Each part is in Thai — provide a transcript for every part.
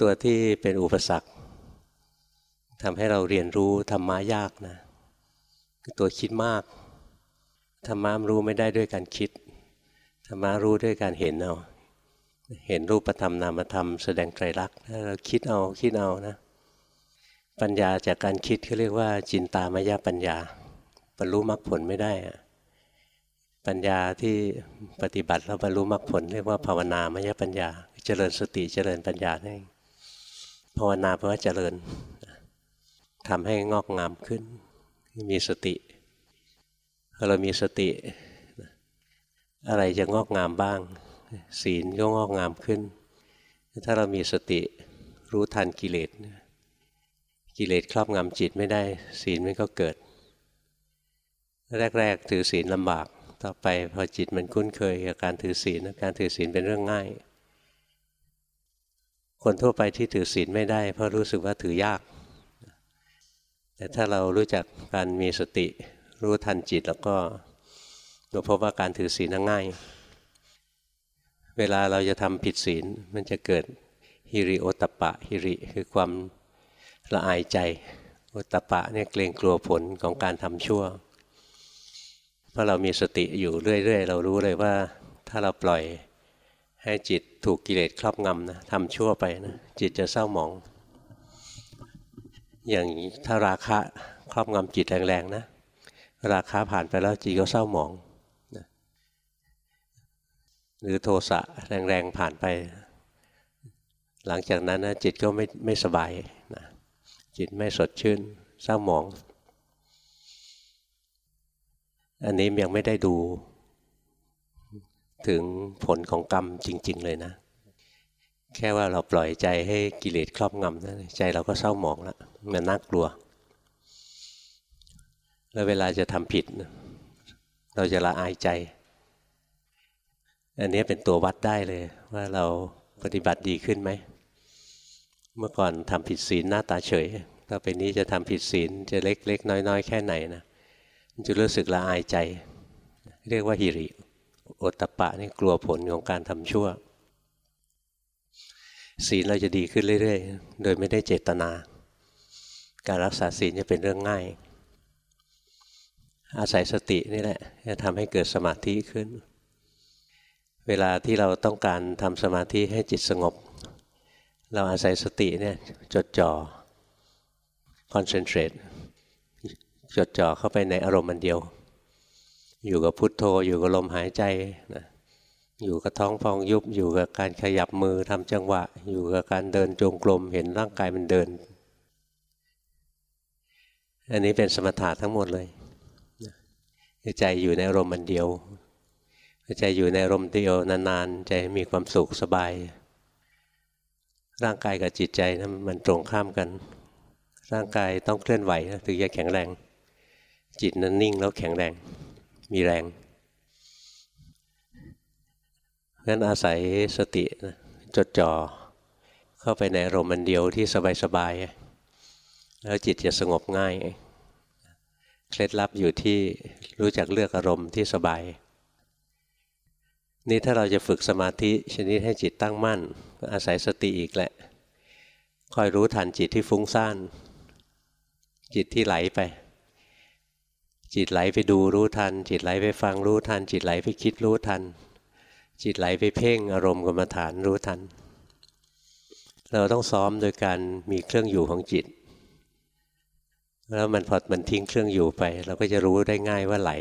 ตัวที่เป็นอุปสรรคทำให้เราเรียนรู้ธรรมะยากนะคือตัวคิดมากธรรมะรู้ไม่ได้ด้วยการคิดธรรมะรู้ด้วยการเห็นเอาเห็นรูปธรรมนามธรรมแสดงไตรลักษณ์เราคิดเอาคิดเอานะ ปัญญาจากการคิดเขาเรียกว่าจินตามายาปัญญาบรรลุมรรคผลไม่ได้อะปัญญาที่ปฏิบัติแล้วบรรลุมรรคผลเรียกว่าภาวนามายปัญญา เจริญสติเจริญปัญญานั่นเอง ภาวนาแปลว่าเจริญทำให้งอกงามขึ้น มีสติพอเรามีสติ อะไรจะงอกงามบ้าง ศีลก็งอกงามขึ้น ถ้าเรามีสติรู้ทันกิเลสกิเลสครอบงำจิตไม่ได้ ศีลมันก็เกิด แรก ๆ ถือศีลลำบาก ต่อไปพอจิตมันคุ้นเคยกับการถือศีลการถือศีลเป็นเรื่องง่าย คนทั่วไปที่ถือศีลไม่ได้ เพราะรู้สึกว่าถือยาก แต่ถ้าเรารู้จักการมีสติ รู้ทันจิตแล้วก็เราพบว่าการถือศีลง่าย เวลาเราจะทำผิดศีลมันจะเกิดฮิริโอตปะฮิริคือความละอายใจโอตปะเนี่ยเกรงกลัวผลของการทำชั่วเพราะเรามีสติอยู่เรื่อย ๆ เรารู้เลยว่าถ้าเราปล่อย ให้จิตถูกกิเลสครอบงำนะทำชั่วไปนะจิตจะเศร้าหมอง อย่างถ้าราคะครอบงำจิตแรงๆนะราคาผ่านไปแล้วจิตก็เศร้าหมองนะหรือโทสะแรงๆผ่านไป หลังจากนั้นนะจิตก็ไม่ไม่สบายนะจิตไม่สดชื่นเศร้าหมอง อันนี้ยังไม่ได้ดู ถึงผลของกรรมจริง ๆ เลยนะ แค่ว่าเราปล่อยใจให้กิเลสครอบงำนะใจเราก็เศร้าหมองแล้วมันน่ากลัว แล้วเวลาจะทำผิด เราจะละอายใจ อันนี้เป็นตัววัดได้เลยว่าเราปฏิบัติดีขึ้นไหม เมื่อก่อนทำผิดศีลหน้าตาเฉยต่อไปนี้จะทำผิดศีลจะเล็กๆน้อย ๆ แค่ไหนนะมันจะรู้สึกละอายใจ เรียกว่าฮิริ โอตปะนี่กลัวผลของการทำชั่ว ศีลเราจะดีขึ้นเรื่อยๆ โดยไม่ได้เจตนา การรักษาศีลจะเป็นเรื่องง่าย อาศัยสตินี่แหละจะทำให้เกิดสมาธิขึ้น เวลาที่เราต้องการทำสมาธิให้จิตสงบ เราอาศัยสติเนี่ยจดจ่อ concentrate จดจ่อเข้าไปในอารมณ์มันเดียว อยู่กับพุทโธ อยู่กับลมหายใจนะอยู่กับท้องฟองยุบอยู่กับการขยับมือทำจังหวะ อยู่กับการเดินจงกรมเห็นร่างกายมันเดิน อันนี้เป็นสมถะทั้งหมดเลยใจอยู่ในอารมณ์มันเดียวใจอยู่ในอารมณ์เดียวนานๆใจมีความสุขสบาย ร่างกายกับจิตใจนะมันตรงข้ามกัน ร่างกายต้องเคลื่อนไหวนะถึงจะแข็งแรง จิตนั้นนิ่งแล้วแข็งแรง มีแรงงั้นอาศัยสติจดจ่อเข้าไปในอารมณ์มันเดียวที่สบายๆแล้วจิตจะสงบง่ายเคล็ดลับอยู่ที่รู้จักเลือกอารมณ์ที่สบาย นี่ถ้าเราจะฝึกสมาธิชนิดให้จิตตั้งมั่น อาศัยสติอีกแหละคอยรู้ทันจิตที่ฟุ้งซ่าน จิตที่ไหลไป จิตไหลไปดูรู้ทัน จิตไหลไปฟังรู้ทัน จิตไหลไปคิดรู้ทัน จิตไหลไปเพ่งอารมณ์กรรมฐานรู้ทัน เราต้องซ้อมโดยการมีเครื่องอยู่ของจิต แล้วมันพอมันทิ้งเครื่องอยู่ไป เราก็จะรู้ได้ง่ายว่าไหล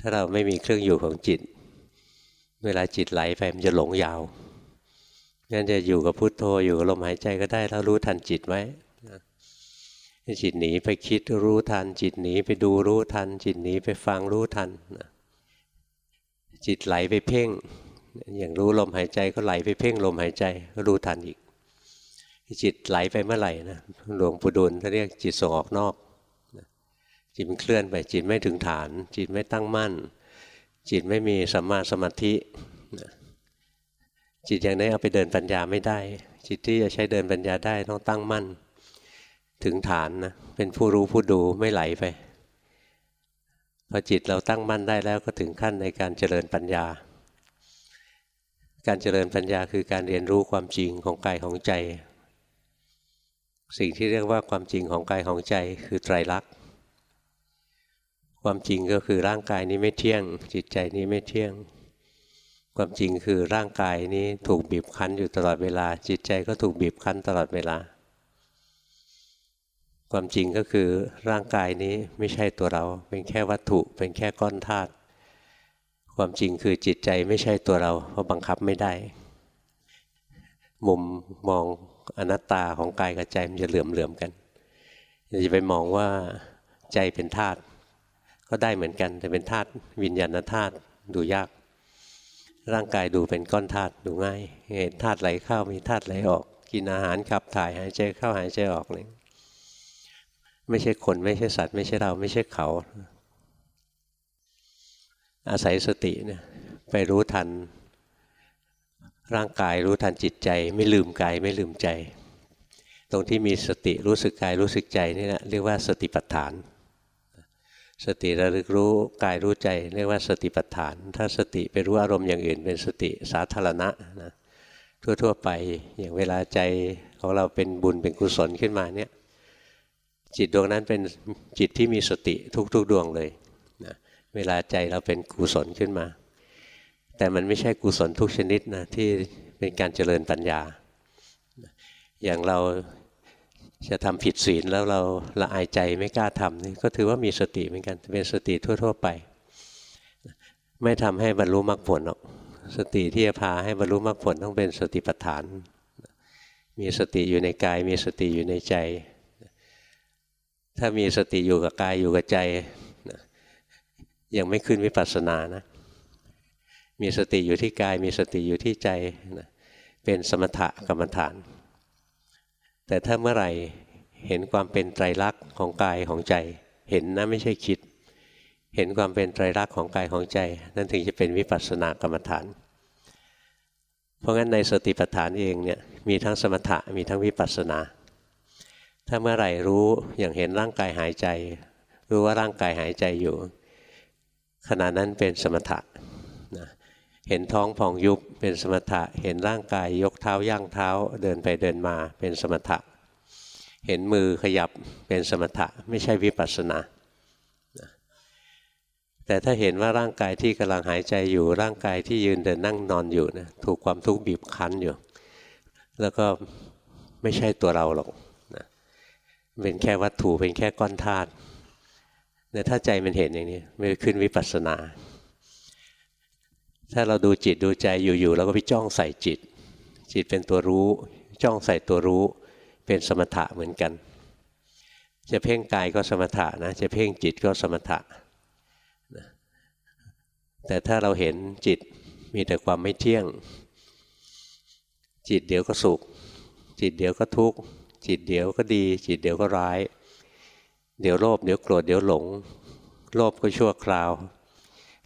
ถ้าเราไม่มีเครื่องอยู่ของจิต เวลาจิตไหลไปมันจะหลงยาวงั้นจะอยู่กับพุโทโธอยู่กับลมหายใจก็ได้แล้วรู้ทันจิตไว้ จิตหนีไปคิดรู้ทัน จิตหนีไปดูรู้ทัน จิตหนีไปฟังรู้ทันจิตไหลไปเพ่ง อย่างรู้ลมหายใจก็ไหลไปเพ่งลมหายใจก็รู้ทันอีก จิตไหลไปเมื่อไหร่นะหลวงปู่ดูลเขาเรียกจิตส่งออกนอกจิตมันเคลื่อนไปจิตไม่ถึงฐาน จิตไม่ตั้งมั่น จิตไม่มีสัมมาสมาธิ จิตอย่างนี้เอาไปเดินปัญญาไม่ได้ จิตที่จะใช้เดินปัญญาได้ต้องตั้งมั่น ถึงฐานนะเป็นผู้รู้ผู้ดูไม่ไหลไปพอจิตเราตั้งมั่นได้แล้วก็ถึงขั้นในการเจริญปัญญา การเจริญปัญญาคือการเรียนรู้ความจริงของกายของใจ สิ่งที่เรียกว่าความจริงของกายของใจคือไตรลักษณ์ความจริงก็คือร่างกายนี้ไม่เที่ยง จิตใจนี้ไม่เที่ยง ความจริงคือร่างกายนี้ถูกบีบคั้นอยู่ตลอดเวลา จิตใจก็ถูกบีบคั้นตลอดเวลา ความจริงก็คือร่างกายนี้ไม่ใช่ตัวเรา เป็นแค่วัตถุ เป็นแค่ก้อนธาตุความจริงคือจิตใจไม่ใช่ตัวเรา เพราะบังคับไม่ได้ มุมมองอนัตตาของกายกับใจมันจะเหลื่อมๆกันจะไปมองว่าใจเป็นธาตุก็ได้เหมือนกัน แต่เป็นธาตุวิญญาณธาตุดูยาก ร่างกายดูเป็นก้อนธาตุดูง่ายเห็นธาตุไหลเข้ามีธาตุไหลออก กินอาหารขับถ่ายหายใจเข้าหายใจออกเลย ไม่ใช่คน ไม่ใช่สัตว์ ไม่ใช่เราไม่ใช่เขา อาศัยสติเนี่ยไปรู้ทัน ร่างกายรู้ทันจิตใจ ไม่ลืมกายไม่ลืมใจ ตรงที่มีสติรู้สึกกายรู้สึกใจนี่แหละเรียกว่าสติปัฏฐาน สติระลึกรู้กายรู้ใจ เรียกว่าสติปัฏฐาน ถ้าสติไปรู้อารมณ์อย่างอื่น เป็นสติสาธารณะนะทั่วๆไปอย่างเวลาใจของเราเป็นบุญเป็นกุศลขึ้นมาเนี่ย จิตดวงนั้นเป็นจิตที่มีสติทุกๆดวงเลยเวลาใจเราเป็นกุศลขึ้นมา แต่มันไม่ใช่กุศลทุกชนิดนะที่เป็นการเจริญปัญญา อย่างเราจะทำผิดศีลแล้วเราละอายใจไม่กล้าทำนี่ก็ถือว่ามีสติเหมือนกันเป็นสติทั่ว ๆ ไป ไม่ทำให้บรรลุมรรคผลหรอกสติที่จะพาให้บรรลุมรรคผลต้องเป็นสติปัฏฐาน มีสติอยู่ในกาย มีสติอยู่ในใจ ถ้ามีสติอยู่กับกายอยู่กับใจยังไม่ขึ้นวิปัสสนานะ มีสติอยู่ที่กาย มีสติอยู่ที่ใจนะเป็นสมถะกรรมฐาน แต่ถ้าเมื่อไหร่เห็นความเป็นไตรลักษณ์ของกายของใจ เห็นนะไม่ใช่คิด เห็นความเป็นไตรลักษณ์ของกายของใจ นั่นถึงจะเป็นวิปัสสนากรรมฐาน เพราะงั้นในสติปัฏฐานเองเนี่ยมีทั้งสมถะมีทั้งวิปัสสนา ถ้าเมื่อไหร่รู้อย่างเห็นร่างกายหายใจ รู้ว่าร่างกายหายใจอยู่ ขณะนั้นเป็นสมถะนะเห็นท้องพองยุบเป็นสมถะ เห็นร่างกายยกเท้าย่างเท้าเดินไปเดินมาเป็นสมถะ เห็นมือขยับเป็นสมถะไม่ใช่วิปัสสนาแต่ถ้าเห็นว่าร่างกายที่กำลังหายใจอยู่ร่างกายที่ยืนเดินนั่งนอนอยู่นะถูกความทุกข์บีบคั้นอยู่ แล้วก็ไม่ใช่ตัวเราหรอก เป็นแค่วัตถุเป็นแค่ก้อนธาตุเนี่ยถ้าใจมันเห็นอย่างนี้มันขึ้นวิปัสสนา ถ้าเราดูจิตดูใจอยู่ๆเราก็ไปจ้องใส่จิต จิตเป็นตัวรู้ จ้องใส่ตัวรู้ เป็นสมถะเหมือนกัน จะเพ่งกายก็สมถะนะจะเพ่งจิตก็สมถะแต่ถ้าเราเห็นจิตมีแต่ความไม่เที่ยง จิตเดี๋ยวก็สุข จิตเดี๋ยวก็ทุกข์ จิตเดี๋ยวก็ดี จิตเดี๋ยวก็ร้าย เดี๋ยวโลภเดี๋ยวโกรธเดี๋ยวหลง โลภก็ชั่วคราว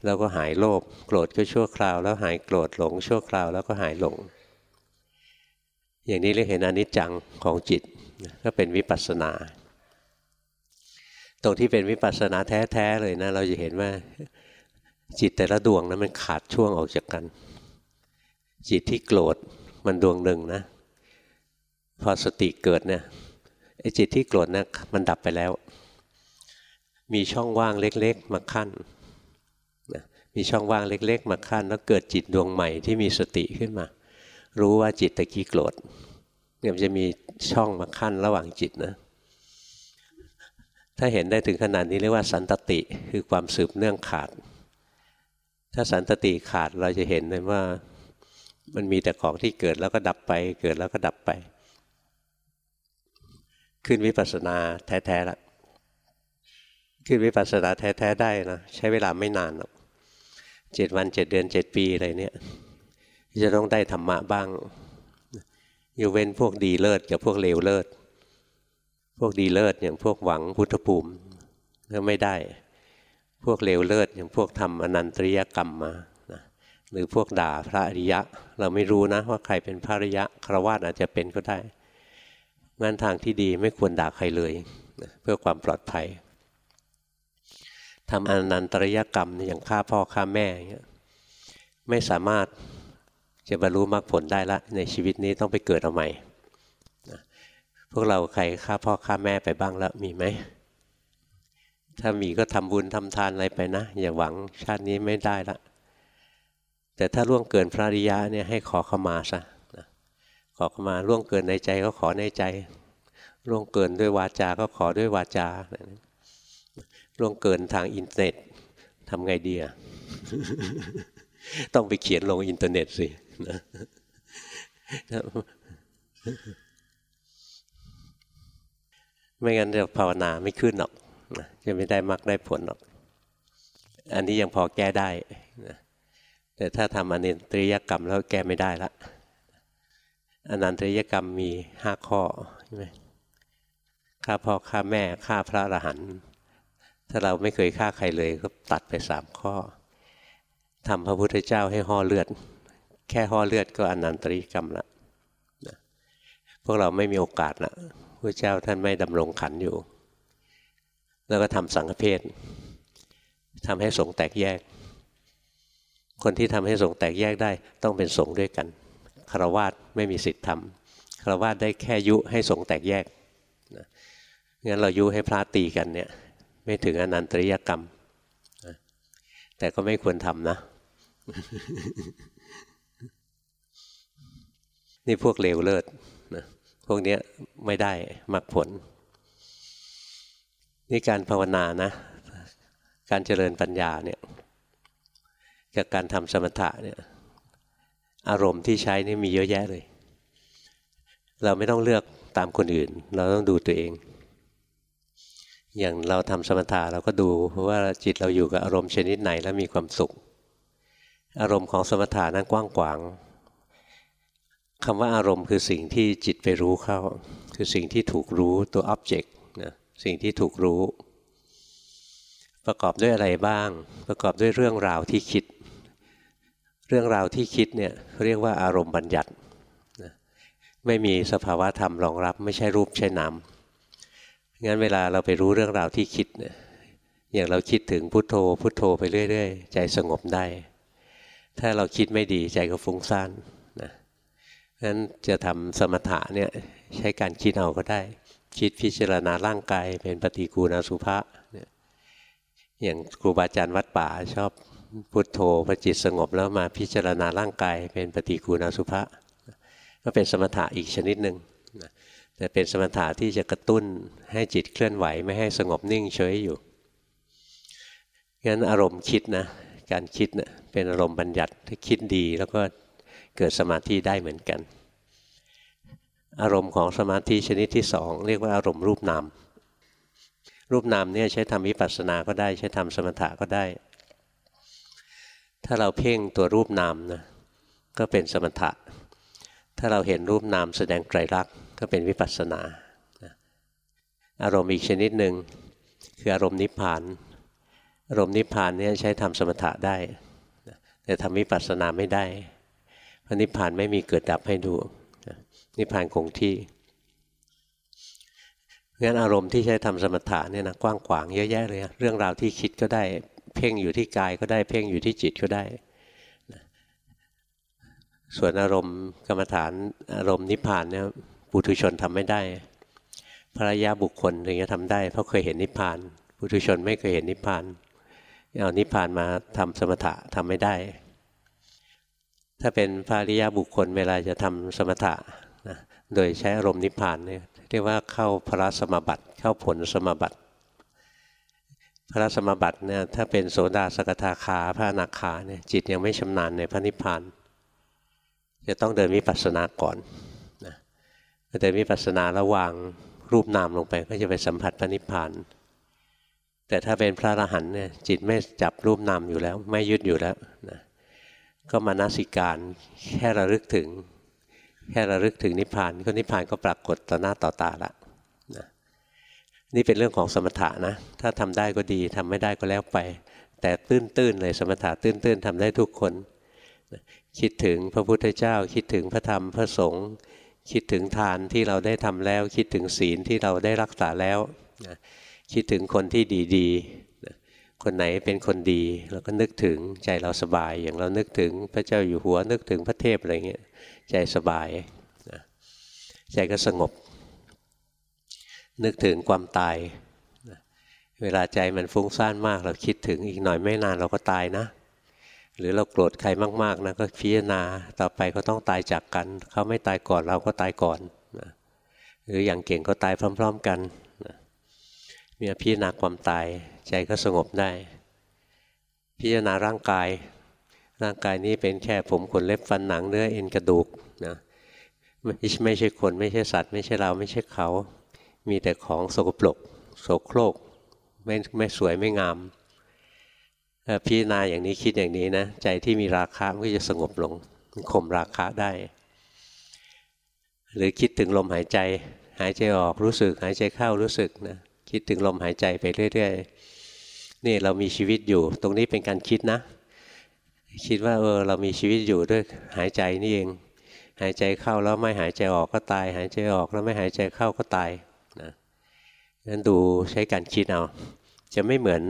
แล้วก็หายโลภโกรธก็ชั่วคราว แล้วหายโกรธหลง ชั่วคราวแล้วก็หายหลง อย่างนี้เรียกเห็นอนิจจังของจิตก็เป็นวิปัสสนา ตรงที่เป็นวิปัสสนาแท้ๆเลยนะเราจะเห็นว่าจิตแต่ละดวงนะมันขาดช่วงออกจากกัน จิตที่โกรธมันดวงหนึ่งนะ พอสติเกิดเนี่ยไอ้จิตที่โกรธนะมันดับไปแล้ว มีช่องว่างเล็กๆ มาขั้นนะมีช่องว่างเล็ก ๆ มาขั้น แล้วเกิดจิตดวงใหม่ที่มีสติขึ้นมา รู้ว่าจิตตะกี้โกรธเนี่ยมันจะมีช่องมาขั้นระหว่างจิตนะ ถ้าเห็นได้ถึงขนาดนี้เรียกว่าสันตติคือความสืบเนื่องขาด ถ้าสันตติขาดเราจะเห็นเลยว่า มันมีแต่ของที่เกิดแล้วก็ดับไป เกิดแล้วก็ดับไป ขึ้นวิปัสสนาแท้ๆแล้วขึ้นวิปัสสนาแท้ๆได้นะใช้เวลาไม่นานหรอกเจ็ดวันเจ็ดเดือนเจ็ดปีอะไรเนี่ยจะต้องได้ธรรมะบ้างอยู่เว้นพวกดีเลิศกับพวกเลวเลิศพวกดีเลิศอย่างพวกหวังพุทธภูมิก็ไม่ได้ พวกเลวเลิศอย่างพวกทำอนันตริยกรรมมานะหรือพวกด่าพระอริยะ เราไม่รู้นะว่าใครเป็นพระอริยะครวาสอาจจะเป็นก็ได้ งานทางที่ดีไม่ควรด่าใครเลยนะเพื่อความปลอดภัยทำอนันตริยกรรมอย่างฆ่าพ่อฆ่าแม่เงี้ยไม่สามารถจะบรรลุมรรคผลได้ละในชีวิตนี้ต้องไปเกิดเอาใหม่พวกเราใครฆ่าพ่อฆ่าแม่ไปบ้างแล้วมีไหมถ้ามีก็ทำบุญทำทานอะไรไปนะ อย่าหวังชาตินี้ไม่ได้ละแต่ถ้าล่วงเกินพระริยะเนี่ยให้ขอขมาซะ ขอขมาล่วงเกินในใจก็ขอในใจล่วงเกินด้วยวาจาก็ขอด้วยวาจาล่วงเกินทางอินเทอร์เน็ตทำไงดีอะต้องไปเขียนลงอินเทอร์เน็ตสิไม่งั้นจะภาวนาไม่ขึ้นหรอกจะไม่ได้มรรคได้ผลหรอก อันนี้ยังพอแก้ได้แต่ถ้าทำอนิตริยกรรมแล้วแก้ไม่ได้ละ อนันตริยกรรมมีห้าข้อใช่ไหมฆ่าพ่อฆ่าแม่ฆ่าพระอรหันต์ถ้าเราไม่เคยฆ่าใครเลยก็ตัดไปสามข้อทำพระพุทธเจ้าให้ห่อเลือด แค่ห่อเลือดก็อนันตริยกรรมละพวกเราไม่มีโอกาสละพระเจ้าท่านไม่ดำรงขันอยู่ แล้วก็ทำสังฆเพศทำให้สงแตกแยก คนที่ทำให้สงแตกแยกได้ต้องเป็นสงด้วยกัน คารวาสไม่มีสิทธิ์ทำคารวาสได้แค่ยุให้สงแตกแยกนะงั้นเรายุให้พระตีกันเนี่ยไม่ถึงอนันตริยกรรมนะแต่ก็ไม่ควรทำนะ นี่พวกเลวเลิศนะพวกนี้ไม่ได้มักผล นี่การภาวนานะ การเจริญปัญญาเนี่ยกับการทำสมถะเนี่ย อารมณ์ที่ใช้นี่มีเยอะแยะเลย เราไม่ต้องเลือกตามคนอื่น เราต้องดูตัวเอง อย่างเราทำสมถะเราก็ดูว่าจิตเราอยู่กับอารมณ์ชนิดไหนแล้วมีความสุข อารมณ์ของสมถะนั้นกว้างขวางคำว่าอารมณ์คือสิ่งที่จิตไปรู้เข้า คือสิ่งที่ถูกรู้ตัวอ็อบเจกต์นะสิ่งที่ถูกรู้ ประกอบด้วยอะไรบ้าง ประกอบด้วยเรื่องราวที่คิด เรื่องราวที่คิดเนี่ยเรียกว่าอารมณ์บัญญัตินะไม่มีสภาวะธรรมรองรับ ไม่ใช่รูปใช่นามงั้นเวลาเราไปรู้เรื่องราวที่คิดเนี่ยอย่างเราคิดถึงพุทโธ พุทโธไปเรื่อย ๆ ใจสงบได้ ถ้าเราคิดไม่ดีใจก็ฟุ้งซ่านนะงั้นจะทำสมถะเนี่ยใช้การคิดเอาก็ได้ คิดพิจารณาร่างกายเป็นปฏิกูณาสุภะอย่างครูบาอาจารย์วัดป่าชอบ พุทโธพอจิตสงบแล้วมาพิจารณาร่างกาย เป็นปฏิกูณาสุภะก็เป็นสมถะอีกชนิดหนึ่งแต่เป็นสมถะที่จะกระตุ้นให้จิตเคลื่อนไหวไม่ให้สงบนิ่งเฉยอยู่งั้นอารมณ์คิดนะการคิดนะเป็นอารมณ์บัญญัติถ้าคิดดีแล้วก็เกิดสมาธิได้เหมือนกัน อารมณ์ของสมาธิชนิดที่สองเรียกว่าอารมณ์รูปนามรูปนามเนี่ยใช้ทำวิปัสสนาก็ได้ ใช้ทำสมถะก็ได้ ถ้าเราเพ่งตัวรูปนามนะก็เป็นสมถะ ถ้าเราเห็นรูปนามแสดงไตรลักษณ์ก็เป็นวิปัสสนา อารมณ์อีกชนิดหนึ่งคืออารมณ์นิพพาน อารมณ์นิพพานนี่ใช้ทำสมถะได้ แต่ทำวิปัสสนาไม่ได้เพราะนิพพานไม่มีเกิดดับให้ดู นิพพานคงที่งั้นอารมณ์ที่ใช้ทำสมถะเนี่ยนะกว้างขวางเยอะแยะเลย เรื่องราวที่คิดก็ได้ เพ่งอยู่ที่กายก็ได้เพ่งอยู่ที่จิตก็ได้ ส่วนอารมณ์กรรมฐานอารมณ์นิพพานเนี่ยปุถุชนทำไม่ได้ภรรยาบุคคลถึงจะทำได้ เพราะเคยเห็นนิพพานปุถุชนไม่เคยเห็นนิพพานเอานิพพานมาทำสมถะทำไม่ได้ ถ้าเป็นภริยาบุคคลเวลาจะทำสมถะนะโดยใช้อารมณ์นิพพานเนี่ยเรียกว่าเข้าพระสมบัติเข้าผลสมบัติ พระสมบัติเนี่ยถ้าเป็นโสดาสกทาคาพระอนาคาเนี่ยจิตยังไม่ชำนาญในพระนิพพานจะต้องเดินวิปัสสนาก่อนนะเดินวิปัสสนาระหว่างรูปนามลงไปก็จะไปสัมผัสพระนิพพานแต่ถ้าเป็นพระอรหันต์เนี่ยจิตไม่จับรูปนามอยู่แล้ว ไม่ยึดอยู่แล้วนะก็มานาสิการแค่ระลึกถึง แค่ระลึกถึงนิพพานก็นิพพานก็ปรากฏต่อหน้าต่อตาละ นี่เป็นเรื่องของสมถะนะ ถ้าทำได้ก็ดีทำไม่ได้ก็แล้วไป แต่ตื้นๆเลยสมถะตื้นๆทำได้ทุกคน คิดถึงพระพุทธเจ้า คิดถึงพระธรรมพระสงฆ์คิดถึงทานที่เราได้ทำแล้ว คิดถึงศีลที่เราได้รักษาแล้วคิดถึงคนที่ดีๆคนไหนเป็นคนดีเราก็นึกถึงใจเราสบาย อย่างเรานึกถึงพระเจ้าอยู่หัวนึกถึงพระเทพอะไรเงี้ยใจสบายใจก็สงบ นึกถึงความตาย เวลาใจมันฟุ้งซ่านมาก เราคิดถึงอีกหน่อยไม่นานเราก็ตายนะ หรือเราโกรธใครมากๆนะก็พิจารณาต่อไปก็ต้องตายจากกัน เขาไม่ตายก่อนเราก็ตายก่อนนะหรืออย่างเก่งก็ตายพร้อม ๆกันนะมีพิจารณาความตายใจก็สงบได้ พิจารณาร่างกาย ร่างกายนี้เป็นแค่ผมขนเล็บฟันหนังเนื้อเอ็นกระดูกนะไม่ไม่ใช่คนไม่ใช่สัตว์ ไม่ใช่เราไม่ใช่เขา มีแต่ของสกปรกโสโครกไม่ไม่สวยไม่งามพิจารณาอย่างนี้คิดอย่างนี้นะใจที่มีราคะมันก็จะสงบลงข่มราคะได้ หรือคิดถึงลมหายใจ หายใจออกรู้สึก หายใจเข้ารู้สึกนะคิดถึงลมหายใจไปเรื่อย ๆ นี่เรามีชีวิตอยู่ ตรงนี้เป็นการคิดนะ คิดว่าเออเรามีชีวิตอยู่ด้วยหายใจนี่เอง หายใจเข้าแล้วไม่หายใจออกก็ตาย หายใจออกแล้วไม่หายใจเข้าก็ตาย นั้นดูใช้การคิดเอา จะไม่เหมือน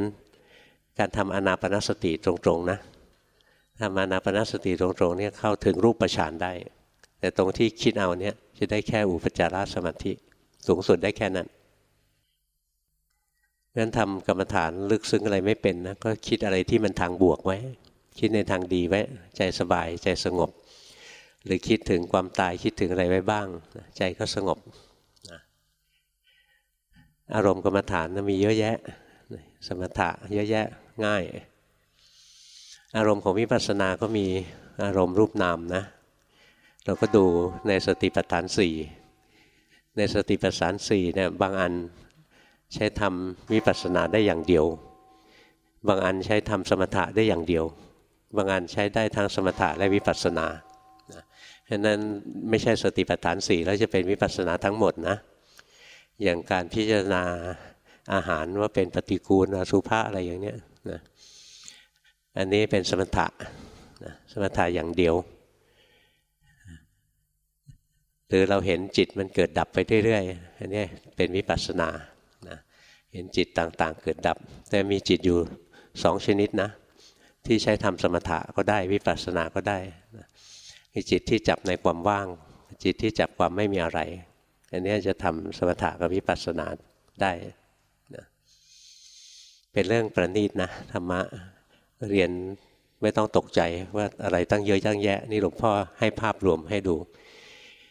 การทำอนาปนสติตรงๆนะทำอนาปนสติตรงๆเนี่ยเข้าถึงรูปประชานได้ แต่ตรงที่คิดเอาเนี่ยจะได้แค่อุปจารสมาธิสูงสุดได้แค่นั้นงั้นทำกรรมฐานลึกซึ้งอะไรไม่เป็นนะก็คิดอะไรที่มันทางบวกไว้ คิดในทางดีไว้ ใจสบายใจสงบ หรือคิดถึงความตายคิดถึงอะไรไว้บ้าง ใจก็สงบ อารมณ์กรรมฐานมีเยอะแยะ สมถะเยอะแยะง่าย อารมณ์ของวิปัสสนาก็มีอารมณ์รูปนามนะ เราก็ดูในสติปัฏฐานสี่ในสติปัฏฐานสี่เนี่ยบางอันใช้ทำวิปัสสนาได้อย่างเดียว บางอันใช้ทำสมถะได้อย่างเดียว บางอันใช้ได้ทั้งสมถะและวิปัสสนาเพราะนั้นไม่ใช่สติปัฏฐานสี่แล้วจะเป็นวิปัสสนาทั้งหมดนะ อย่างการพิจารณาอาหารว่าเป็นปฏิกูลอสุภะอะไรอย่างเนี้ยนะอันนี้เป็นสมถะนะสมถะอย่างเดียว หรือเราเห็นจิตมันเกิดดับไปเรื่อยๆอันนี้เป็นวิปัสสนาเห็นจิตต่างๆ เกิดดับ แต่มีจิตอยู่สองชนิดนะ ที่ใช้ทำสมถะก็ได้วิปัสสนาก็ได้มีจิตที่จับในความว่าง จิตที่จับความไม่มีอะไร อันนี้จะทำสมถะกับวิปัสสนาได้นะเป็นเรื่องประณีตนะธรรมะเรียนไม่ต้องตกใจว่าอะไรตั้งเยอะตั้งแยะ นี่หลวงพ่อให้ภาพรวมให้ดู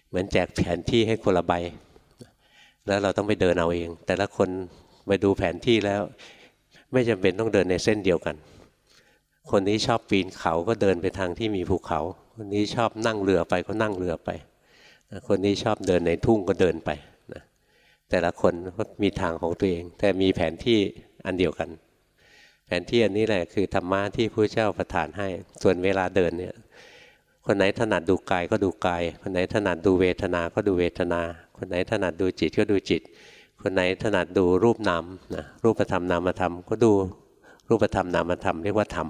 เหมือนแจกแผนที่ให้คนละใบ แล้วเราต้องไปเดินเอาเอง แต่ละคนไปดูแผนที่แล้ว ไม่จำเป็นต้องเดินในเส้นเดียวกัน คนนี้ชอบปีนเขาก็เดินไปทางที่มีภูเขา คนนี้ชอบนั่งเรือไปก็นั่งเรือไป คนนี้ชอบเดินในทุ่งก็เดินไปนะแต่ละคนก็มีทางของตัวเอง แต่มีแผนที่อันเดียวกัน แผนที่อันนี้แหละคือธรรมะที่พระเจ้าประทานให้ ส่วนเวลาเดินเนี่ยคนไหนถนัดดูกายก็ดูกาย คนไหนถนัดดูเวทนาก็ดูเวทนา คนไหนถนัดดูจิตก็ดูจิต คนไหนถนัดดูรูปนามนะรูปธรรมนามธรรมก็ดูรูปธรรมนามธรรมเรียกว่าธรรม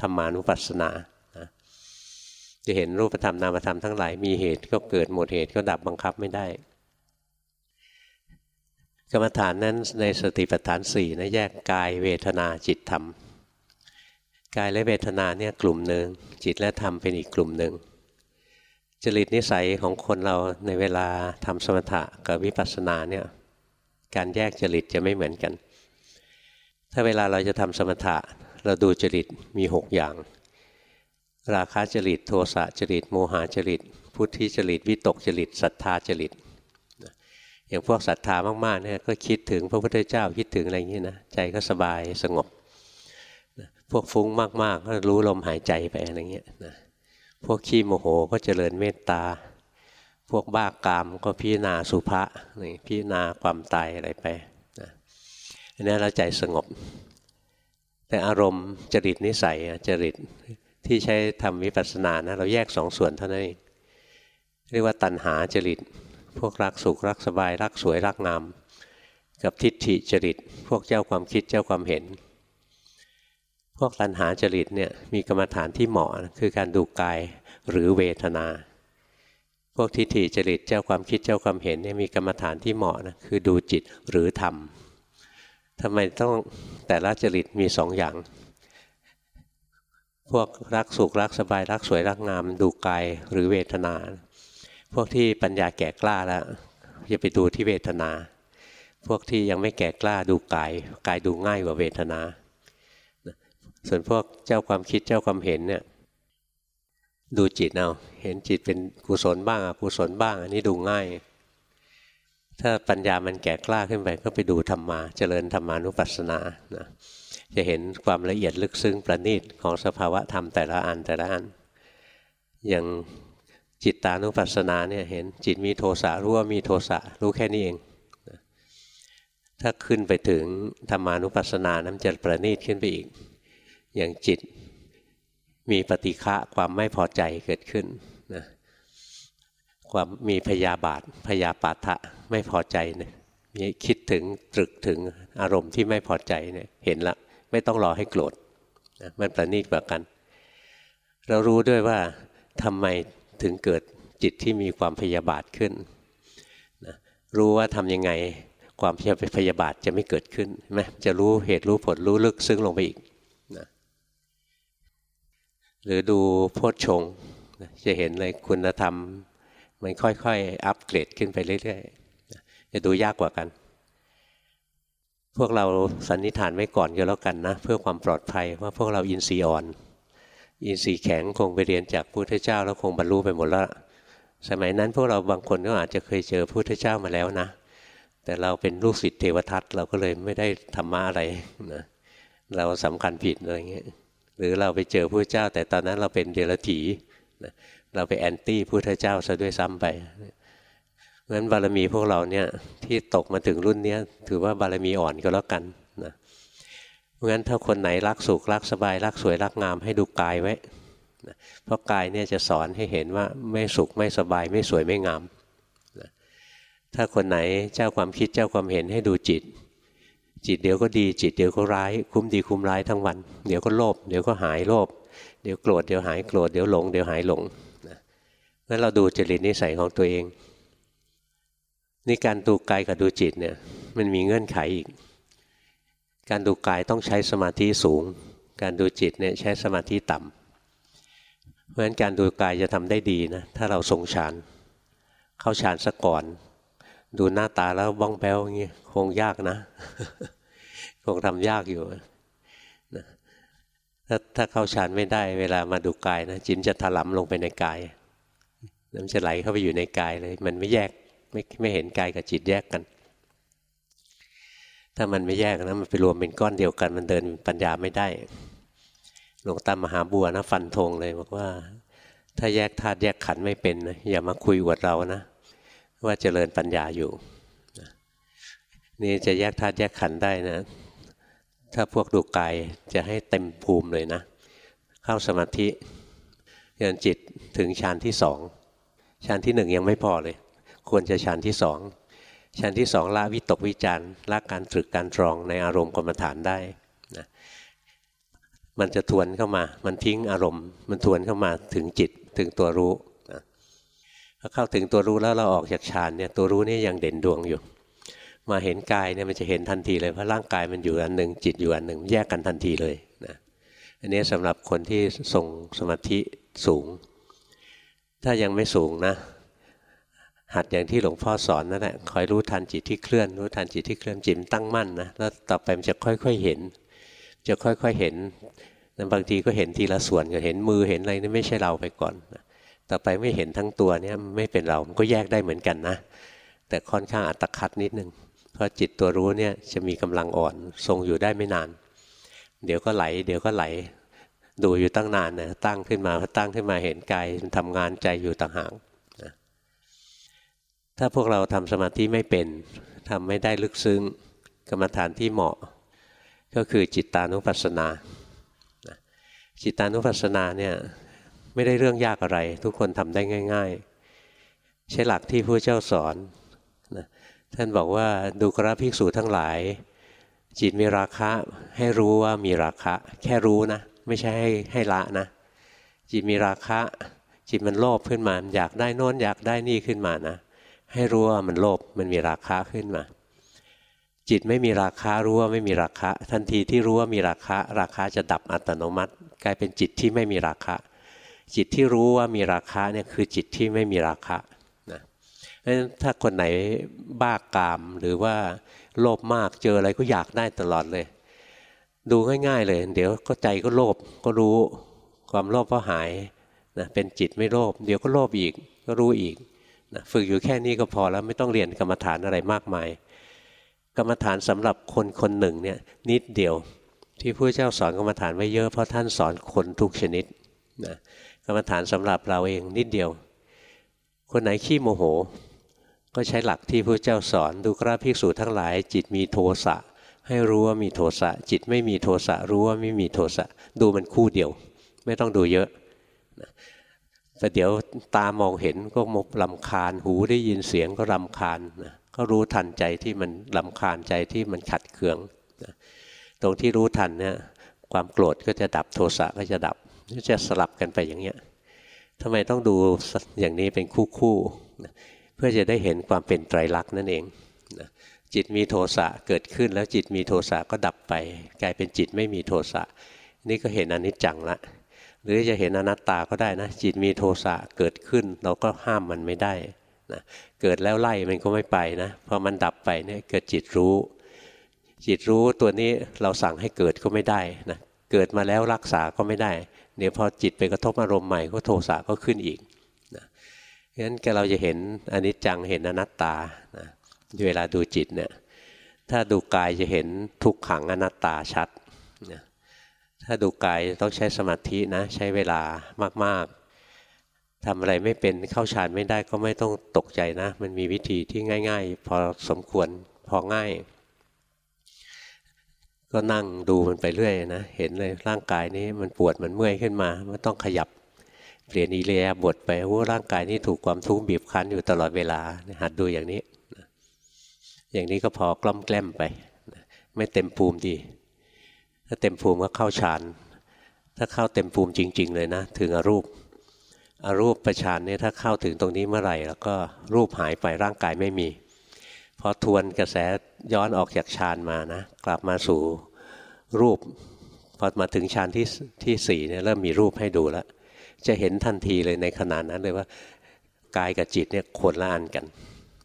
ธรรมานุปัสสนา จะเห็นรูปธรรมนามธรรมทั้งหลายมีเหตุก็เกิดหมดเหตุก็ดับบังคับไม่ได้ กรรมฐานนั้นในสติปัฏฐานสี่นะแยกกายเวทนาจิตธรรม กายและเวทนาเนี่ยกลุ่มหนึ่งจิตและธรรมเป็นอีกกลุ่มหนึ่งจริตนิสัยของคนเราในเวลาทำสมถะกับวิปัสสนาเนี่ยการแยกจริตจะไม่เหมือนกัน ถ้าเวลาเราจะทำสมถะเราดูจริตมีหกอย่าง ราคะจริตโทสะจริตโมหะจริต พุทธิจริตวิตกจริตศรัทธาจริตอย่างพวกศรัทธามากๆเนี่ยก็คิดถึงพระพุทธเจ้าคิดถึงอะไรอย่างนี้นะใจก็สบายสงบพวกฟุ้งมากๆ ก็รู้ลมหายใจไปอะไรเงี้ยนะพวกขี้โมโหก็เจริญเมตตา พวกบ้ากามก็พิจารณาสุภะนี่พิจารณาความตายอะไรไปนะอันนี้เราใจสงบ แต่อารมณ์จริตนิสัยจริต ที่ใช้ทำวิปัสสนานะเราแยกสองส่วนเท่านั้นเองเรียกว่าตัณหาจริต พวกรักสุขรักสบายรักสวยรักงาม กับทิฏฐิจริต พวกเจ้าความคิดเจ้าความเห็น พวกตัณหาจริตเนี่ยมีกรรมฐานที่เหมาะคือการดูกายหรือเวทนา พวกทิฏฐิจริตเจ้าความคิดเจ้าความเห็นเนี่ยมีกรรมฐานที่เหมาะนะคือดูจิตหรือธรรมทำไมต้องแต่ละจริตมีสองอย่าง พวกรักสุขรักสบายรักสวยรักงามดูกายหรือเวทนา พวกที่ปัญญาแก่กล้าแล้วจะไปดูที่เวทนา พวกที่ยังไม่แก่กล้าดูกายกายดูง่ายกว่าเวทนา ส่วนพวกเจ้าความคิดเจ้าความเห็นเนี่ยดูจิตเอาเห็นจิตเป็นกุศลบ้างอกุศลบ้าง อันนี้ดูง่าย ถ้าปัญญามันแก่กล้าขึ้นไปก็ไปดูธรรมาเจริญธรรมานุปัสสนานะ จะเห็นความละเอียดลึกซึ้งประณีตของสภาวะธรรมแต่ละอันแต่ละอัน อย่างจิตตานุปัสสนาเนี่ยเห็นจิตมีโทสะรู้ว่ามีโทสะรู้แค่นี้เอง ถ้าขึ้นไปถึงธรรมานุปัสสนานั้นจะประณีตขึ้นไปอีก อย่างจิตมีปฏิฆะความไม่พอใจเกิดขึ้นนะความมีพยาบาทพยาปาทะไม่พอใจเนี่ยมีคิดถึงตรึกถึงอารมณ์ที่ไม่พอใจเนี่ยเห็นละ ไม่ต้องรอให้โกรธมันประณีตกว่ากัน เรารู้ด้วยว่าทำไมถึงเกิดจิตที่มีความพยาบาทขึ้นนะรู้ว่าทำยังไงความพยาบาทจะไม่เกิดขึ้นไหมจะรู้เหตุรู้ผลรู้ลึกซึ้งลงไปอีกนะหรือดูโพชฌงจะเห็นเลยคุณธรรม มันค่อยๆ อัปเกรดขึ้นไปเรื่อยๆ จะดูยากกว่ากัน พวกเราสันนิษฐานไว้ก่อนก็แล้วกันนะ เพื่อความปลอดภัยว่าพวกเราอินทรีย์อ่อน อินทรีย์แข็งคงไปเรียนจากพุทธเจ้าแล้วคงบรรลุไปหมดแล้วสมัยนั้นพวกเราบางคนก็อาจจะเคยเจอพุทธเจ้ามาแล้วนะ แต่เราเป็นลูกศิษย์เทวทัตเราก็เลยไม่ได้ธรรมะอะไรนะเราสำคัญผิดอะไรเงี้ยหรือเราไปเจอพระเจ้า แต่ตอนนั้นเราเป็นเดรัจฉีเราไปแอนตี้พุทธเจ้าซะด้วยซ้ำไป เพราะฉะนั้นบารมีพวกเราเนี่ยที่ตกมาถึงรุ่นนี้ถือว่าบารมีอ่อนก็แล้วกันนะเพราะฉะนั้นถ้าคนไหนรักสุขรักสบาย รักสวยรักงามให้ดูกายไว้นะเพราะกายเนี่ยจะสอนให้เห็นว่าไม่สุขไม่สบายไม่สวยไม่งามนะถ้าคนไหนเจ้าความคิดเจ้าความเห็นให้ดูจิต จิตเดี๋ยวก็ดีจิตเดี๋ยวก็ร้าย คุ้มดีคุ้มร้ายทั้งวัน เดี๋ยวก็โลภเดี๋ยวก็หายโลภเดี๋ยวโกรธเดี๋ยวหายโกรธเดี๋ยวหลงเดี๋ยวหายหลงนะงั้นเราดูจริตนิสัยของตัวเอง นี่การดูกายกับดูจิตเนี่ยมันมีเงื่อนไขอีก การดูกายต้องใช้สมาธิสูง การดูจิตเนี่ยใช้สมาธิต่ำเพราะฉะนั้นการดูกายจะทำได้ดีนะถ้าเราทรงฌานเข้าฌานซะก่อน ดูหน้าตาแล้วบ้องแป้วอย่างนี้คงยากนะ คงทำยากอยู่นะถ้าถ้าเข้าฌานไม่ได้เวลามาดูกายนะจิตจะถลำลงไปในกายมันจะไหลเข้าไปอยู่ในกายเลย มันไม่แยก ไม่ไม่เห็นกายกับจิตแยกกัน ถ้ามันไม่แยกนะมันไปรวมเป็นก้อนเดียวกันมันเดินปัญญาไม่ได้ หลวงตามหาบัวนะฟันธงเลยบอกว่า ถ้าแยกธาตุแยกขันธ์ไม่เป็นนะอย่ามาคุยอวดเรานะ ว่าเจริญปัญญาอยู่นี่จะแยกธาตุแยกขันได้นะ ถ้าพวกดูกายจะให้เต็มภูมิเลยนะ เข้าสมาธิจนจิตถึงฌานที่สองฌานที่หนึ่งยังไม่พอเลย ควรจะฌานที่สองฌานที่สองละวิตกวิจารละการตรึกการตรองในอารมณ์กรรมฐานได้นะมันจะทวนเข้ามา มันทิ้งอารมณ์ มันทวนเข้ามาถึงจิตถึงตัวรู้พอเข้าถึงตัวรู้แล้วเราออกจากฌานเนี่ยตัวรู้นี่ยังเด่นดวงอยู่ มาเห็นกายเนี่ยมันจะเห็นทันทีเลยเพราะร่างกายมันอยู่อันหนึ่งจิตอยู่อันหนึ่งแยกกันทันทีเลยนะอันนี้สำหรับคนที่ทรงสมาธิสูง ถ้ายังไม่สูงนะ หัดอย่างที่หลวงพ่อสอนนั่นแหละคอยรู้ทันจิตที่เคลื่อน รู้ทันจิตที่เคลื่อนจิตตั้งมั่นนะแล้วต่อไปมันจะค่อยๆเห็น จะค่อยๆเห็นบางทีก็เห็นทีละส่วนก็เห็นมือเห็นอะไรนี่ไม่ใช่เราไปก่อน ต่อไปไม่เห็นทั้งตัวเนี่ยไม่เป็นเรา มันก็แยกได้เหมือนกันนะ แต่ค่อนข้างอัตคัดนิดนึง เพราะจิตตัวรู้เนี่ยจะมีกำลังอ่อนทรงอยู่ได้ไม่นาน เดี๋ยวก็ไหล เดี๋ยวก็ไหล ดูอยู่ตั้งนานนะตั้งขึ้นมาพอตั้งขึ้นมาเห็นกายทำงานใจอยู่ต่างหาก ถ้าพวกเราทำสมาธิไม่เป็นทำไม่ได้ลึกซึ้งกรรมฐานที่เหมาะ ก็คือจิตตานุปัสสนา จิตตานุปัสสนาเนี่ยไม่ได้เรื่องยากอะไร ทุกคนทำได้ง่าย ๆ ใช้หลักที่พระเจ้าสอนนะท่านบอกว่าดูกราภิกษุทั้งหลาย จิตมีราคะให้รู้ว่ามีราคะ แค่รู้นะ ไม่ใช่ให้ให้ละนะ จิตมีราคะ จิตมันโลภขึ้นมาอยากได้นน้นอยากได้นี่ขึ้นมานะ ให้รู้ว่ามันโลภมันมีราคะขึ้นมา จิตไม่มีราคารู้ว่าไม่มีราคะทันทีที่รู้ว่ามีราคะราคาจะดับอัตโนมัติ กลายเป็นจิตที่ไม่มีราคะจิตที่รู้ว่ามีราคะเนี่ยคือจิตที่ไม่มีราคะนะถ้าคนไหนบ้ากามหรือว่าโลภมากเจออะไรก็อยากได้ตลอดเลย ดูง่าย ๆ เลย เดี๋ยวก็ใจก็โลภก็รู้ความโลภก็หายนะเป็นจิตไม่โลภเดี๋ยวก็โลภอีกก็รู้อีก นะฝึกอยู่แค่นี้ก็พอแล้วไม่ต้องเรียนกรรมฐานอะไรมากมาย กรรมฐานสำหรับคนคนหนึ่งเนี่ยนิดเดียวที่พระเจ้าสอนกรรมฐานไว้เยอะเพราะท่านสอนคนทุกชนิดนะกรรมฐานสำหรับเราเองนิดเดียว คนไหนขี้โมโห ก็ใช้หลักที่พระเจ้าสอนดูกราภิกษุทั้งหลาย จิตมีโทสะให้รู้ว่ามีโทสะจิตไม่มีโทสะรู้ว่าไม่มีโทสะดูมันคู่เดียว ไม่ต้องดูเยอะ แต่เดี๋ยวตามองเห็นก็มกลำคาญ หูได้ยินเสียงก็รำคาญนะก็รู้ทันใจที่มันลำคาญใจที่มันขัดเคืองนะตรงที่รู้ทันเนี่ยความโกรธก็จะดับโทสะก็จะดับจะสลับกันไปอย่างเงี้ยทำไมต้องดูอย่างนี้เป็นคู่คู่นะเพื่อจะได้เห็นความเป็นไตรลักษณ์นั่นเองนะจิตมีโทสะเกิดขึ้นแล้วจิตมีโทสะก็ดับไป กลายเป็นจิตไม่มีโทสะนี่ก็เห็นอนิจจังละ หรือจะเห็นอนัตตาก็ได้นะ จิตมีโทสะเกิดขึ้น เราก็ห้ามมันไม่ได้นะเกิดแล้วไล่มันก็ไม่ไปนะพอมันดับไปเนี่ยเกิดจิตรู้ จิตรู้ตัวนี้เราสั่งให้เกิดก็ไม่ได้นะเกิดมาแล้วรักษาก็ไม่ได้เดี๋ยวพอจิตไปกระทบอารมณ์ใหม่ก็โทสะก็ขึ้นอีกนะงั้นเราจะเห็นอนิจจังเห็นอนัตตานะเวลาดูจิตเนี่ยถ้าดูกายจะเห็นทุกขังอนัตตาชัดนะ ถ้าดูกายต้องใช้สมาธินะใช้เวลามากๆทำอะไรไม่เป็นเข้าฌานไม่ได้ก็ไม่ต้องตกใจนะ มันมีวิธีที่ง่าย ๆ พอสมควรพอง่าย ก็นั่งดูมันไปเรื่อยนะเห็นเลยร่างกายนี้มันปวดมันเมื่อยขึ้นมาไม่ต้องขยับเปลี่ยนอิเลียบทไปว่าร่างกายนี้ถูกความทุกข์บีบคั้นอยู่ตลอดเวลาหัดดูอย่างนี้ อย่างนี้ก็พอกล้อมแกล้มไป ไม่เต็มภูมิดี ถ้าเต็มภูมิก็เข้าฌาน ถ้าเข้าเต็มภูมิจริง ๆ เลยนะ ถึงอรูป อรูปประฌานเนี่ยถ้าเข้าถึงตรงนี้เมื่อไหร่ แล้วก็รูปหายไปร่างกายไม่มี พอทวนกระแสย้อนออกจากฌานมานะ กลับมาสู่รูป พอมาถึงฌานที่ที่สี่เนี่ยเริ่มมีรูปให้ดูแล้ว จะเห็นทันทีเลยในขณะนั้นเลยว่ากายกับจิตเนี่ยคนละอันกัน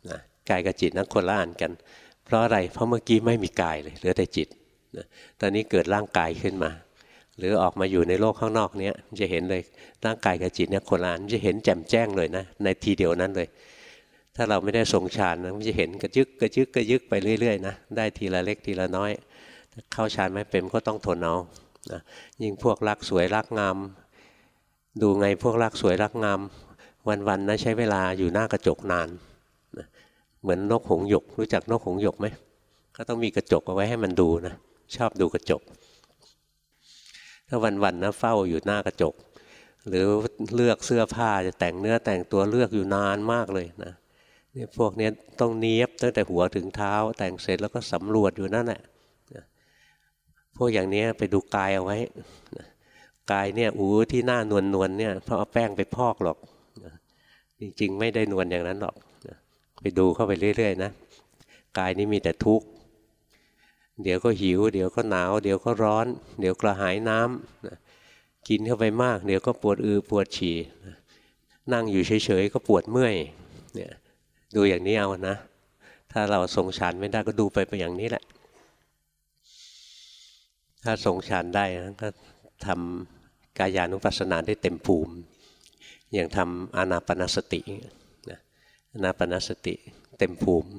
นะกายกับจิตนั้นคนละอันกัน เพราะอะไร เพราะเมื่อกี้ไม่มีกายเลยเหลือแต่จิต ตอนนี้เกิดร่างกายขึ้นมา หรือออกมาอยู่ในโลกข้างนอกเนี้ยจะเห็นเลยร่างกายกับจิตเนี่ยคนละอันจะเห็นแจ่มแจ้งเลยนะในทีเดียวนั้นเลย ถ้าเราไม่ได้ทรงฌานนะมันจะเห็นกระยึกกระยึกกระยึกไปเรื่อยๆนะได้ทีละเล็กทีละน้อย เข้าฌานไม่เป็นก็ต้องทนเอานะยิ่งพวกรักสวยรักงามดูไงพวกรักสวยรักงามวันๆนะใช้เวลาอยู่หน้ากระจกนานนะเหมือนนกหงหยก รู้จักนกหงหยกไหมก็ต้องมีกระจกเอาไว้ให้มันดูนะ ชอบดูกระจก ถ้าวันๆนะเฝ้าอยู่หน้ากระจก หรือเลือกเสื้อผ้าจะแต่งเนื้อแต่งตัวเลือกอยู่นานมากเลยนะนี่พวกนี้ต้องเนียบตั้งแต่หัวถึงเท้า แต่งเสร็จแล้วก็สำรวจอยู่นั่นแหละพวกอย่างนี้ไปดูกายเอาไว้กายเนี่ยอูที่หน้านวลนวลเนี่ยเพราะเอาแป้งไปพอกหรอกจริงๆ ไม่ได้นวลอย่างนั้นหรอกไปดูเข้าไปเรื่อยๆนะกายนี้มีแต่ทุกข์ เดี๋ยวก็หิว เดี๋ยวก็หนาว เดี๋ยวก็ร้อน เดี๋ยวกระหายน้ำกินเข้าไปมาก เดี๋ยวก็ปวดอือปวดฉี่นั่งอยู่เฉยๆก็ปวดเมื่อยเนี่ยดูอย่างนี้เอานะ ถ้าเราทรงฌานไม่ได้ก็ดูไปไปอย่างนี้แหละ ถ้าทรงฌานได้นะก็ทำกายานุปัสสนาได้เต็มภูมิ อย่างทำอานาปนสติอานาปนสติเต็มภูมิ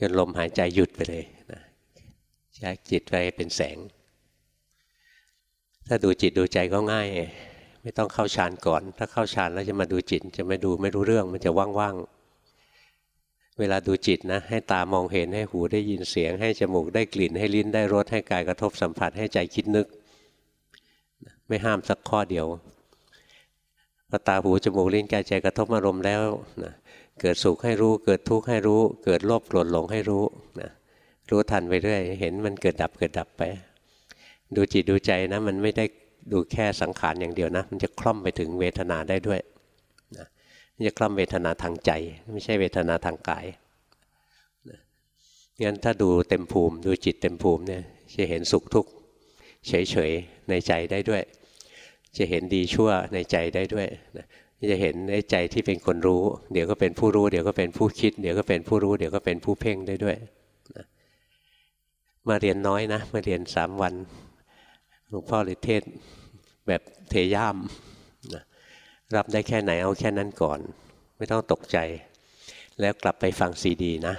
จนลมหายใจหยุดไปเลยนะใช้จิตไปเป็นแสง ถ้าดูจิตดูใจก็ง่าย ไม่ต้องเข้าฌานก่อน ถ้าเข้าฌานแล้วจะมาดูจิต จะไม่ดูไม่รู้เรื่องมันจะว่างๆ เวลาดูจิตนะ ให้ตามองเห็นให้หูได้ยินเสียง ให้จมูกได้กลิ่นให้ลิ้นได้รสให้กายกระทบสัมผัสให้ใจคิดนึก ไม่ห้ามสักข้อเดียวพอตาหูจมูกลิ้นกายใจกระทบอารมณ์แล้วนะ เกิดสุขให้รู้ เกิดทุกข์ให้รู้ เกิดโลภโกรธหลงให้รู้นะรู้ทันไปเรื่อย เห็นมันเกิดดับเกิดดับไป ดูจิตดูใจนะ มันไม่ได้ดูแค่สังขารอย่างเดียวนะ มันจะคล่อมไปถึงเวทนาได้ด้วยนะมันจะคล่อมเวทนาทางใจ ไม่ใช่เวทนาทางกายงั้นถ้าดูเต็มภูมิ ดูจิตเต็มภูมิเนี่ยจะเห็นสุขทุกข์เฉยๆในใจได้ด้วย จะเห็นดีชั่วในใจได้ด้วยนะ จะเห็นในใจที่เป็นคนรู้ เดี๋ยวก็เป็นผู้รู้ เดี๋ยวก็เป็นผู้คิด เดี๋ยวก็เป็นผู้รู้ เดี๋ยวก็เป็นผู้เพ่งได้ด้วยนะมาเรียนน้อยนะ มาเรียนสามวันหลวงพ่อเลยเทศแบบเทย่ามนะรับได้แค่ไหนเอาแค่นั้นก่อน ไม่ต้องตกใจ แล้วกลับไปฟังซีดีนะ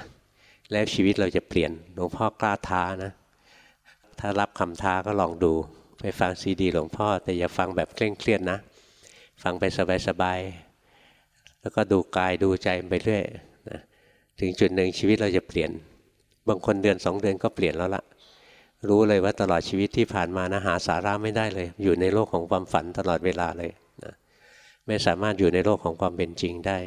แล้วชีวิตเราจะเปลี่ยนหลวงพ่อกล้าท้านะ ถ้ารับคำท้าก็ลองดู ไปฟังซีดีหลวงพ่อ แต่อย่าฟังแบบเคร่งเครียดนะ ฟังไปสบายๆแล้วก็ดูกายดูใจไปเรื่อยนะถึงจุดหนึ่งชีวิตเราจะเปลี่ยน บางคนเดือนสองเดือนก็เปลี่ยนแล้วละรู้เลยว่าตลอดชีวิตที่ผ่านมานะหาสาระไม่ได้เลย อยู่ในโลกของความฝันตลอดเวลาเลยนะไม่สามารถอยู่ในโลกของความเป็นจริงได้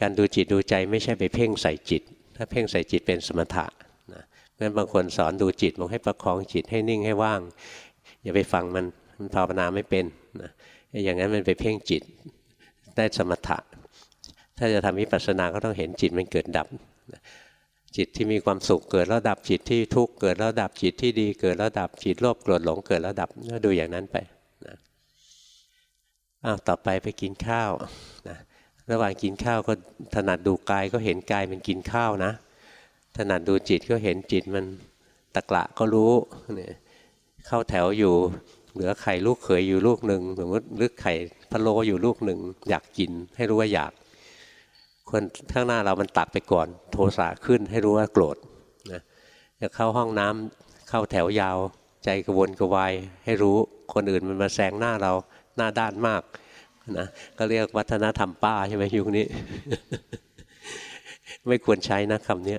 การดูจิตดูใจไม่ใช่ไปเพ่งใส่จิต ถ้าเพ่งใส่จิตเป็นสมถะนะเพราะฉะนั้นบางคนสอนดูจิตบอกให้ประคองจิตให้นิ่งให้ว่าง อย่าไปฟังมันมันภาวนาไม่เป็นนะ อย่างนั้นมันไปเพ่งจิตได้สมถะ ถ้าจะทำวิปัสสนาก็ต้องเห็นจิตมันเกิดดับ จิตที่มีความสุขเกิดแล้วดับจิตที่ทุกข์เกิดแล้วดับจิตที่ดีเกิดแล้วดับจิตโลภโกรธหลงเกิดแล้วดับก็ดูอย่างนั้นไปนะอ้าวต่อไปไปกินข้าวนะระหว่างกินข้าวก็ถนัดดูกายก็เห็นกายมันกินข้าวนะ ถนัดดูจิตก็เห็นจิตมันตะกละก็รู้เนี่ยเข้าแถวอยู่ เหลือไข่ลูกเขยอยู่ลูกหนึ่งสมมติลึกไข่พะโลอยู่ลูกหนึ่งอยากกิน ให้รู้ว่าอยาก คนข้างหน้าเรามันตักไปก่อน โทสะขึ้นให้รู้ว่าโกรธนะจะเข้าห้องน้ำเข้าแถวยาว ใจกระวนกระวายให้รู้คนอื่นมันมาแซงหน้าเราหน้าด้านมากนะก็เรียกวัฒนธรรมป้าใช่ไหมยุคนี้ ไม่ควรใช้นะคำนี้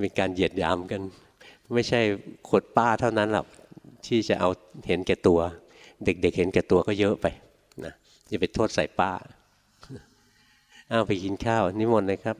เป็นการเหยียดยามกัน ไม่ใช่ขดป้าเท่านั้นหรอก ที่จะเอาเห็นแก่ตัว เด็กๆเห็นแก่ตัวก็เยอะไปนะจะไปโทษใส่ป้าเอาไปกินข้าวนิมนต์เลยครับ